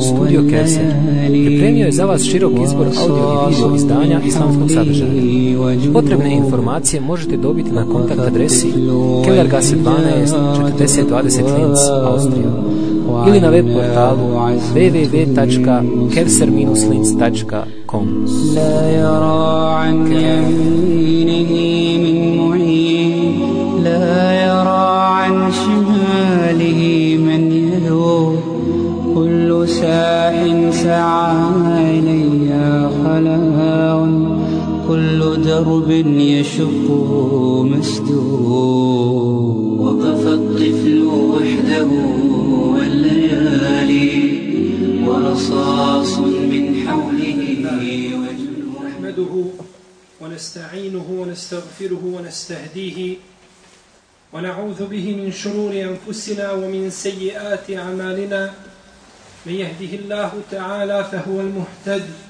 Studio Kese pripremio je za vas širok izbor audio i video izdanja islamskog sadržaja. Potrebne informacije možete dobiti na kontakt adresi Kellergasse 12 4020 Linz, Austrija. Ili na web portalu www.kerser-linz.com La yashukku masdur وقف الطفل وحده رصاص من حوله نحمده ونستعينه ونستغفره ونستهديه ونعوذ به من شرور أنفسنا ومن سيئات أعمالنا. من يهده الله تعالى فهو المهتد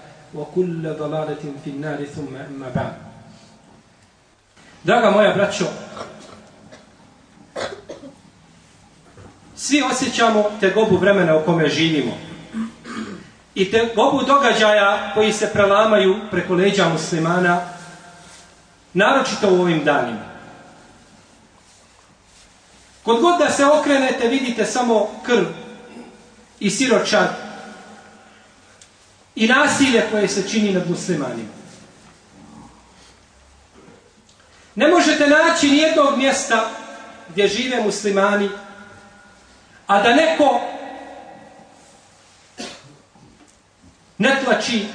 وكل ضلالة في النار ثم أما بعد Draga moja braćo, Svi osjećamo te gobu vremena u kome živimo. I te gobu događaja koji se prelamaju preko leđa muslimana, naročito u ovim danima. Kod god da se okrenete, vidite samo krv i siročad i nasilje koje se čini nad muslimanima. Ne možete naći nijednog mjesta gdje žive muslimani a da neko ne tlači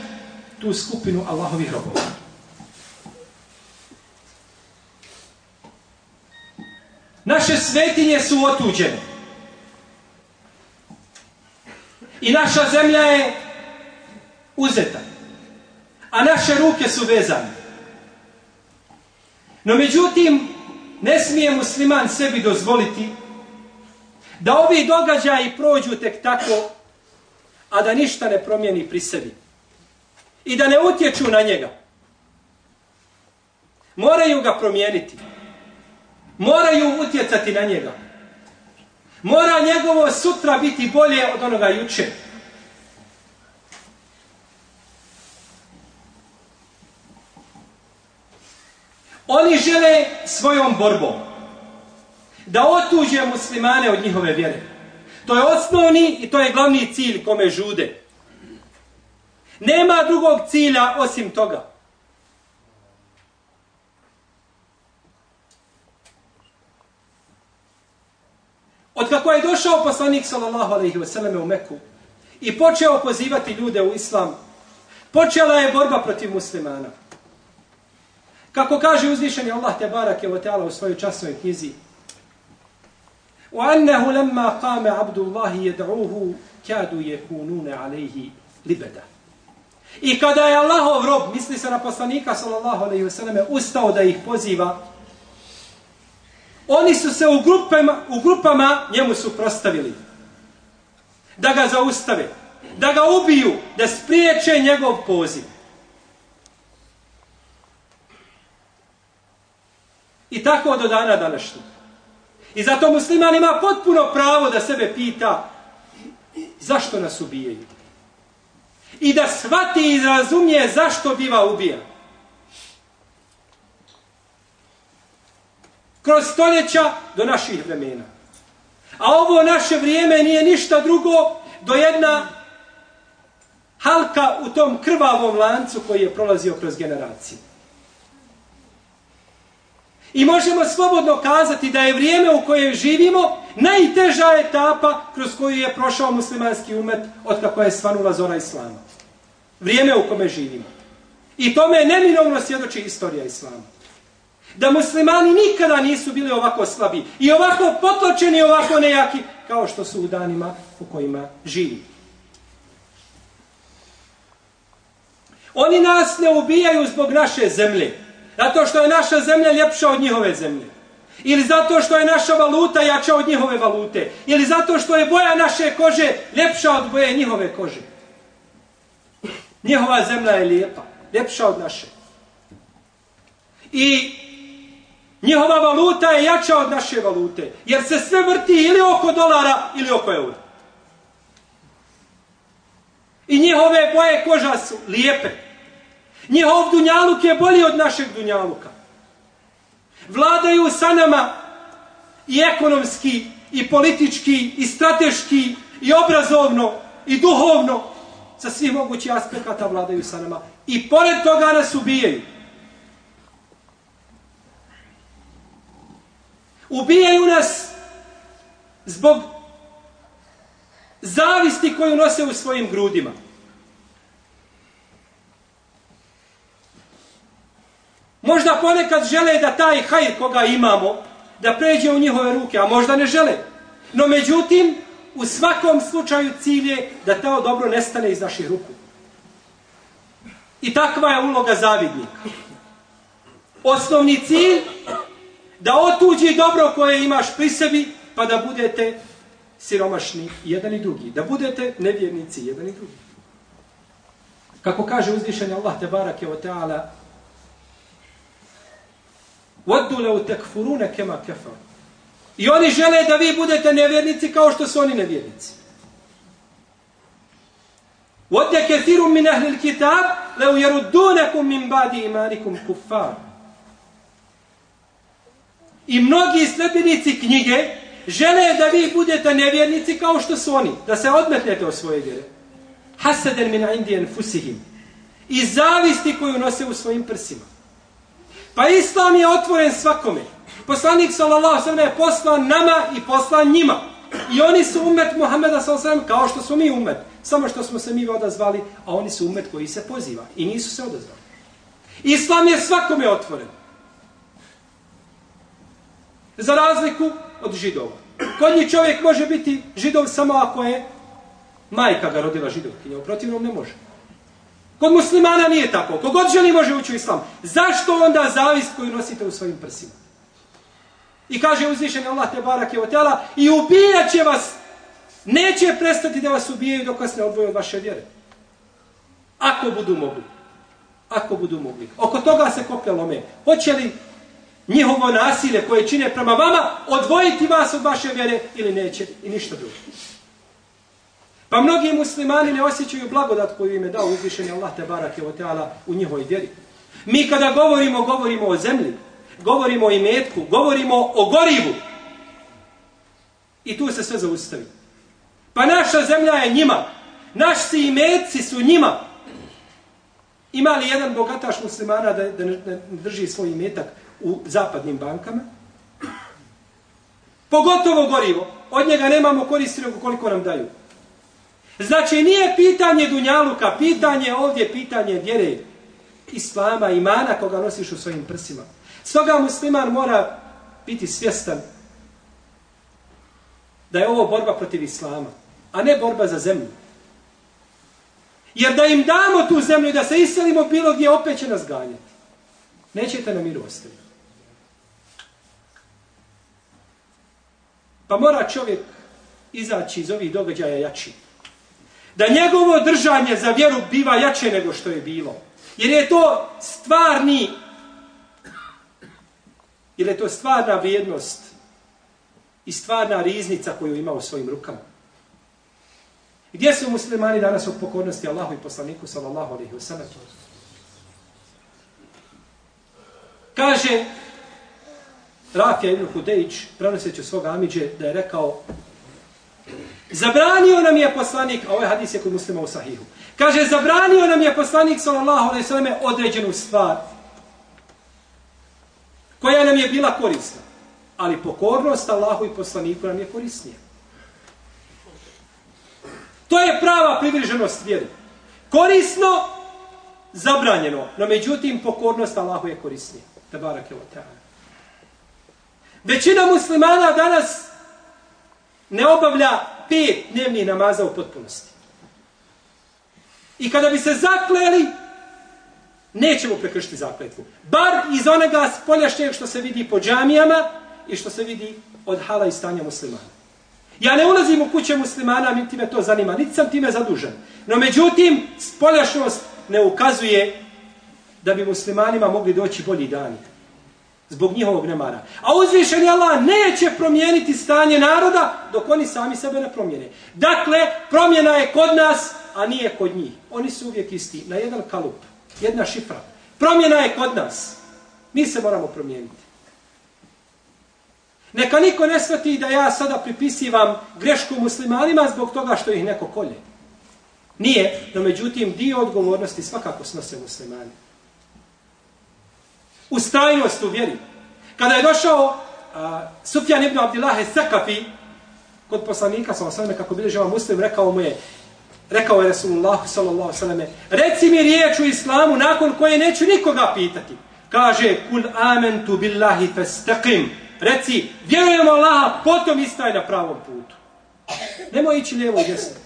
tu skupinu Allahovih robova. Naše svetinje su otuđene. I naša zemlja je uzeta. A naše ruke su vezane. No međutim, ne smije musliman sebi dozvoliti da ovi događaji prođu tek tako, a da ništa ne promijeni pri sebi. I da ne utječu na njega. Moraju ga promijeniti. Moraju utjecati na njega. Mora njegovo sutra biti bolje od onoga juče. Oni žele svojom borbom da otuđe muslimane od njihove vjere. To je osnovni i to je glavni cilj kome žude. Nema drugog cilja osim toga. Od kako je došao poslanik sallallahu alejhi ve selleme u Meku i počeo pozivati ljude u islam, počela je borba protiv muslimana. Kako kaže uzvišeni Allah te barake ve taala u svojoj časnoj knjizi, وأنه لما قام عبد الله يدعوه كادوا يكونون عليه لبدا I kada je Allahov rob, misli se na poslanika sallallahu alejhi ve selleme, ustao da ih poziva, oni su se u grupama, u grupama njemu su prostavili. Da ga zaustave. da ga ubiju, da spriječe njegov poziv. I tako do dana današnjeg. I zato musliman ima potpuno pravo da sebe pita zašto nas ubijaju. I da shvati i razumije zašto biva ubijan. Kroz stoljeća do naših vremena. A ovo naše vrijeme nije ništa drugo do jedna halka u tom krvavom lancu koji je prolazio kroz generacije. I možemo slobodno kazati da je vrijeme u kojem živimo najteža etapa kroz koju je prošao muslimanski umet od kako je svanula zora Islama. Vrijeme u kome živimo. I tome neminovno svjedoči istorija Islama. Da muslimani nikada nisu bili ovako slabi i ovako potočeni, ovako nejaki kao što su u danima u kojima živimo. Oni nas ne ubijaju zbog naše zemlje. Zato što je naša zemlja ljepša od njihove zemlje. Ili zato što je naša valuta jača od njihove valute. Ili zato što je boja naše kože ljepša od boje njihove kože. Njihova zemlja je lijepa. Ljepša od naše. I njihova valuta je jača od naše valute. Jer se sve vrti ili oko dolara ili oko eura. I njihove boje koža su lijepe. Njihov dunjaluk je bolji od našeg dunjaluka. Vladaju sa nama i ekonomski, i politički, i strateški, i obrazovno, i duhovno. Sa svih mogućih aspekata vladaju sa nama. I pored toga nas ubijaju. Ubijaju nas zbog zavisti koju nose u svojim grudima. Možda ponekad žele da taj hajr koga imamo, da pređe u njihove ruke, a možda ne žele. No međutim, u svakom slučaju cilj je da to dobro nestane iz naših ruku. I takva je uloga zavidnika. Osnovni cilj, da otuđi dobro koje imaš pri sebi, pa da budete siromašni jedan i drugi. Da budete nevjernici jedan i drugi. Kako kaže uzvišenje Allah te barake o teala, Waddu lau tekfurune kema kefar. I oni žele da vi budete nevjernici kao što su oni nevjernici. Vodde kethirum min ahlil kitab law yaruddunakum min ba'di imanikum kuffar. I mnogi sledbenici knjige žele da vi budete nevjernici kao što su oni, da se odmetnete od svoje vjere. Haseden min indi anfusihim. I zavisti koju nose u svojim prsima. Pa islam je otvoren svakome. Poslanik sallallahu sallam je poslan nama i poslan njima. I oni su umet Muhammeda sallallahu kao što smo mi umet. Samo što smo se mi odazvali, a oni su umet koji se poziva. I nisu se odazvali. Islam je svakome otvoren. Za razliku od židova. Kod njih čovjek može biti židov samo ako je majka ga rodila židovkinja. U protivnom ne može. Kod muslimana nije tako. Kogod želi može ući u islam. Zašto onda zavist koju nosite u svojim prsima? I kaže uzvišen Allah te barak je otela i ubijat će vas. Neće prestati da vas ubijaju dok vas ne odvoje od vaše vjere. Ako budu mogli. Ako budu mogli. Oko toga se koplja lome. Hoće li njihovo nasilje koje čine prema vama odvojiti vas od vaše vjere ili neće i ništa drugo. Pa mnogi muslimani ne osjećaju blagodat koju im je dao uzvišenje Allah te barake o teala u njihovoj vjeri. Mi kada govorimo, govorimo o zemlji, govorimo o imetku, govorimo o gorivu. I tu se sve zaustavi. Pa naša zemlja je njima. Naši imetci su njima. Ima li jedan bogataš muslimana da, da ne, ne drži svoj imetak u zapadnim bankama? Pogotovo gorivo. Od njega nemamo koristi koliko nam daju. Znači nije pitanje dunjaluka, pitanje ovdje, pitanje vjere islama, imana koga nosiš u svojim prsima. Stoga musliman mora biti svjestan da je ovo borba protiv islama, a ne borba za zemlju. Jer da im damo tu zemlju da se iselimo bilo gdje opet će nas ganjati. Nećete na miru ostaviti. Pa mora čovjek izaći iz ovih događaja jači da njegovo držanje za vjeru biva jače nego što je bilo. Jer je to stvarni jer je to stvarna vrijednost i stvarna riznica koju ima u svojim rukama. Gdje su muslimani danas od pokornosti Allahu i poslaniku sallallahu alaihi wa sallam? Kaže Rafija ibn Hudejić, prenoseći svog Amidže, da je rekao Zabranio nam je poslanik, a ovaj hadis je kod muslima u sahihu. Kaže, zabranio nam je poslanik, sallallahu alaihi sallam, određenu stvar koja nam je bila korisna. Ali pokornost Allahu i poslaniku nam je korisnija. To je prava privrženost vjeri. Korisno, zabranjeno. No međutim, pokornost Allahu je korisnija. Tabarak je o Većina muslimana danas ne obavlja pet dnevnih namaza u potpunosti. I kada bi se zakleli, nećemo prekršiti zakletvu. Bar iz onega spoljašnjeg što se vidi po džamijama i što se vidi od hala i stanja muslimana. Ja ne ulazim u kuće muslimana, niti me to zanima, niti sam time zadužen. No međutim, spoljašnost ne ukazuje da bi muslimanima mogli doći bolji dani. Zbog njihovog nemara. A uzvišeni Allah neće promijeniti stanje naroda dok oni sami sebe ne promijene. Dakle, promjena je kod nas, a nije kod njih. Oni su uvijek isti. Na jedan kalup. Jedna šifra. Promjena je kod nas. Mi se moramo promijeniti. Neka niko ne shvati da ja sada pripisivam grešku muslimanima zbog toga što ih neko kolje. Nije, no međutim, dio odgovornosti svakako snose muslimani. Ustajnost u vjeri. Kada je došao uh, Sufjan ibn Abdillahe Sakafi kod poslanika, sallam, kako bi žava muslim, rekao mu je, rekao je Rasulullah sallallahu sallam, reci mi riječ u islamu nakon koje neću nikoga pitati. Kaže, kul amentu billahi festaqim. Reci, vjerujemo Allaha, potom istaj na pravom putu. Nemoj ići lijevo i desno.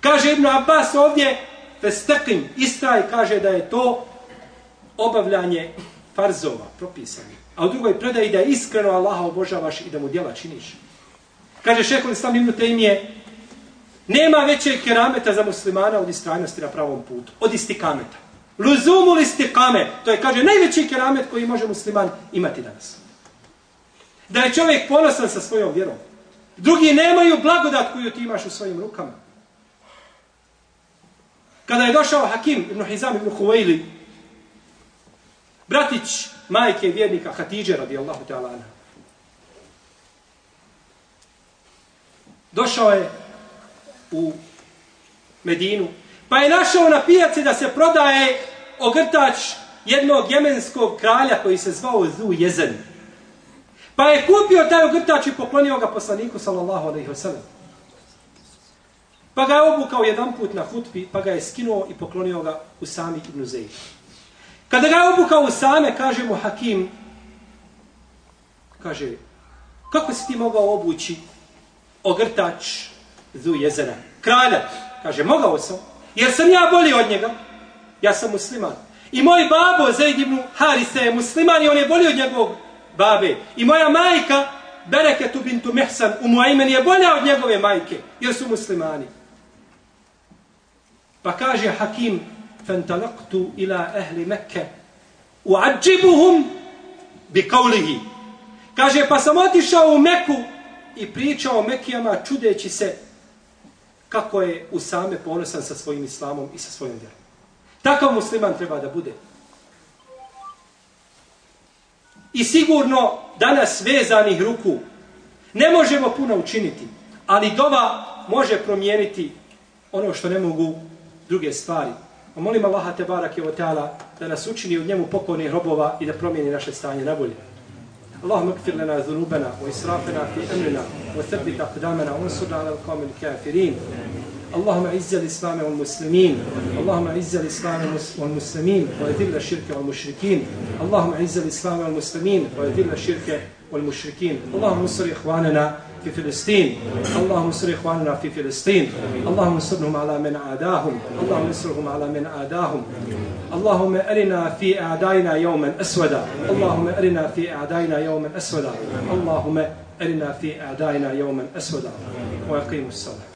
Kaže Ibn Abbas ovdje, festaqim, istaj, kaže da je to obavljanje farzova, propisani. A u drugoj predaji da iskreno Allaha obožavaš i da mu djela činiš. Kaže šehol Islam Ibn Taymiye, nema većeg kerameta za muslimana od istrajnosti na pravom putu. Od istikameta. Luzumu istikame. To je, kaže, najveći keramet koji može musliman imati danas. Da je čovjek ponosan sa svojom vjerom. Drugi nemaju blagodat koju ti imaš u svojim rukama. Kada je došao Hakim ibn Hizam ibn Huwaili, bratić majke vjernika Hatidže radijallahu ta'ala Došao je u Medinu, pa je našao na pijaci da se prodaje ogrtač jednog jemenskog kralja koji se zvao Zu Jezen. Pa je kupio taj ogrtač i poklonio ga poslaniku sallallahu alaihi wa sallam. Pa ga je obukao jedan put na hutbi, pa ga je skinuo i poklonio ga u sami ibn Zeyd. Kada ga je obukao u same, kaže mu Hakim, kaže, kako si ti mogao obući ogrtač zu jezera? Kralja, kaže, mogao sam, jer sam ja bolji od njega, ja sam musliman. I moj babo, Zaid ibn Harise, je musliman i on je bolji od njegovog babe. I moja majka, Bereketu bintu Mehsan, u Muaymen je bolja od njegove majke, jer su muslimani. Pa kaže Hakim, fantalaqtu ila ahli Mekke uadžibuhum bi kaulihi. Kaže, pa sam otišao u Meku i pričao Mekijama čudeći se kako je u same ponosan sa svojim islamom i sa svojom vjerom. Takav musliman treba da bude. I sigurno danas vezanih ruku ne možemo puno učiniti, ali dova može promijeniti ono što ne mogu druge stvari. A molim Allaha te barake o teala da nas učini od njemu pokornih robova i da promijeni naše stanje na bolje. اللهم اغفر لنا ذنوبنا وإسرافنا في أمرنا وثبت أقدامنا وانصرنا على القوم الكافرين اللهم عز الإسلام والمسلمين اللهم عز الإسلام والمسلمين وأذل الشرك والمشركين اللهم عز الإسلام والمسلمين وأذل الشرك والمشركين اللهم انصر إخواننا في فلسطين. اللهم انصر إخواننا في فلسطين. اللهم انصرهم على من عاداهم. اللهم انصرهم على من عاداهم. اللهم أرنا في أعدائنا يوما أسودا. اللهم أرنا في أعدائنا يوما أسودا. اللهم أرنا في أعدائنا يوما أسودا. ويقيم الصلاة.